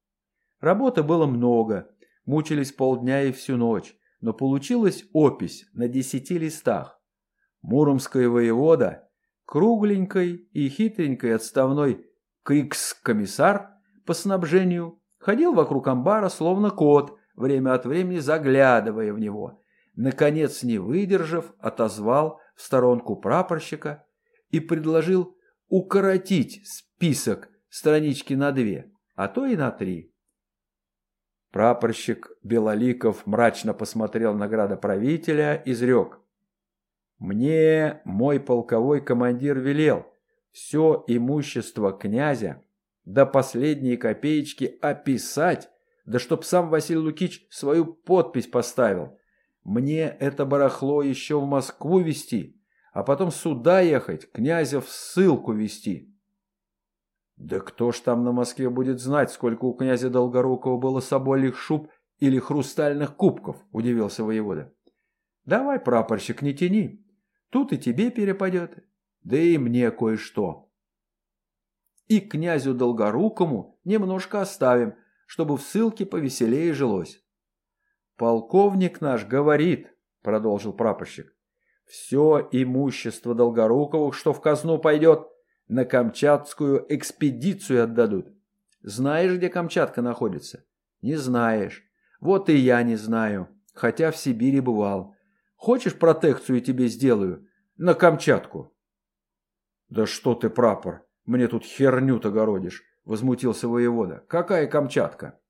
Работы было много, мучились полдня и всю ночь, но получилась опись на десяти листах. Муромская воевода, кругленькой и хитренькой отставной крикс-комиссар по снабжению, ходил вокруг амбара словно кот, время от времени заглядывая в него. Наконец, не выдержав, отозвал в сторонку прапорщика и предложил укоротить список странички на две, а то и на три. Прапорщик Белоликов мрачно посмотрел на градоправителя и изрек. «Мне мой полковой командир велел все имущество князя до последней копеечки описать, да чтоб сам Василий Лукич свою подпись поставил. Мне это барахло еще в Москву везти, а потом сюда ехать, князя в ссылку везти». Да кто ж там на Москве будет знать, сколько у князя Долгорукова было собольих шуб или хрустальных кубков, удивился воевода. Давай, прапорщик, не тяни. Тут и тебе перепадет, да и мне кое-что. И князю Долгорукому немножко оставим, чтобы в ссылке повеселее жилось. Полковник наш говорит, продолжил прапорщик, все имущество Долгоруковых, что в казну пойдет, на Камчатскую экспедицию отдадут. Знаешь, где Камчатка находится? Не знаешь. Вот и я не знаю, хотя в Сибири бывал. Хочешь протекцию тебе сделаю? На Камчатку. Да что ты, прапор, мне тут херню-то городишь, возмутился воевода. Какая Камчатка?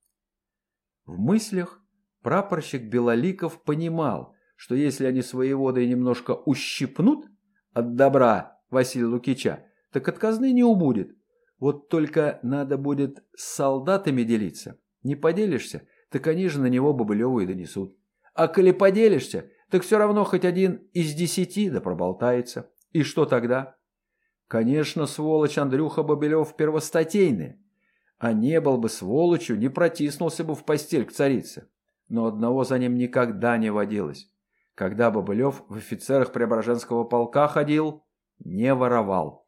В мыслях прапорщик Белоликов понимал, что если они с воеводой немножко ущипнут от добра Василия Лукича, так от казны не убудет. Вот только надо будет с солдатами делиться. Не поделишься, так они же на него Бобылеву и донесут. А коли поделишься, так все равно хоть один из десяти да проболтается. И что тогда? Конечно, сволочь Андрюха Бобылев первостатейный. А не был бы сволочью, не протиснулся бы в постель к царице. Но одного за ним никогда не водилось. Когда Бобылев в офицерах Преображенского полка ходил, не воровал.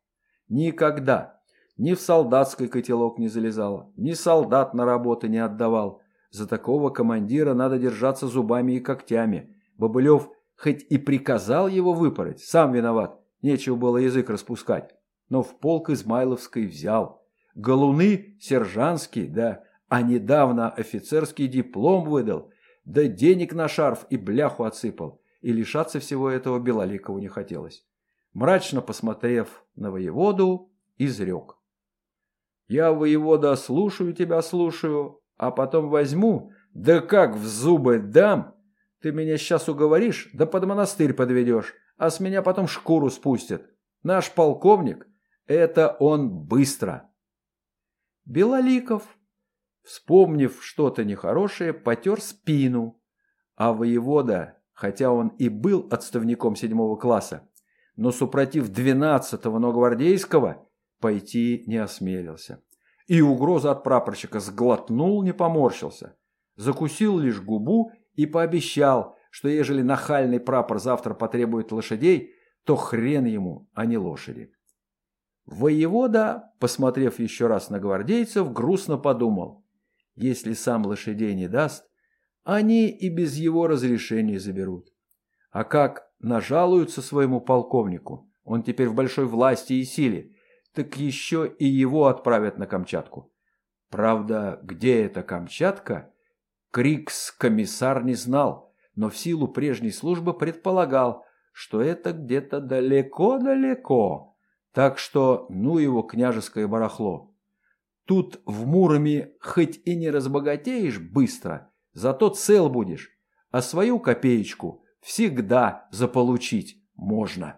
Никогда. Ни в солдатский котелок не залезала, ни солдат на работы не отдавал. За такого командира надо держаться зубами и когтями. Бобылев хоть и приказал его выпороть, сам виноват, нечего было язык распускать. Но в полк Измайловской взял. Голуны сержантский, да, а недавно офицерский диплом выдал, да денег на шарф и бляху отсыпал. И лишаться всего этого Белоликову не хотелось мрачно посмотрев на воеводу, изрек. «Я, воевода, слушаю тебя, слушаю, а потом возьму, да как в зубы дам! Ты меня сейчас уговоришь, да под монастырь подведешь, а с меня потом шкуру спустят. Наш полковник — это он быстро!» Белоликов, вспомнив что-то нехорошее, потер спину, а воевода, хотя он и был отставником седьмого класса, но супротив двенадцатого Новогвардейского пойти не осмелился. И угроза от прапорщика сглотнул, не поморщился. Закусил лишь губу и пообещал, что ежели нахальный прапор завтра потребует лошадей, то хрен ему, а не лошади. Воевода, посмотрев еще раз на гвардейцев, грустно подумал, если сам лошадей не даст, они и без его разрешения заберут. А как нажалуются своему полковнику, он теперь в большой власти и силе, так еще и его отправят на Камчатку. Правда, где эта Камчатка, Крикс-комиссар не знал, но в силу прежней службы предполагал, что это где-то далеко-далеко. Так что ну его княжеское барахло. Тут в Муроме хоть и не разбогатеешь быстро, зато цел будешь, а свою копеечку – всегда заполучить можно.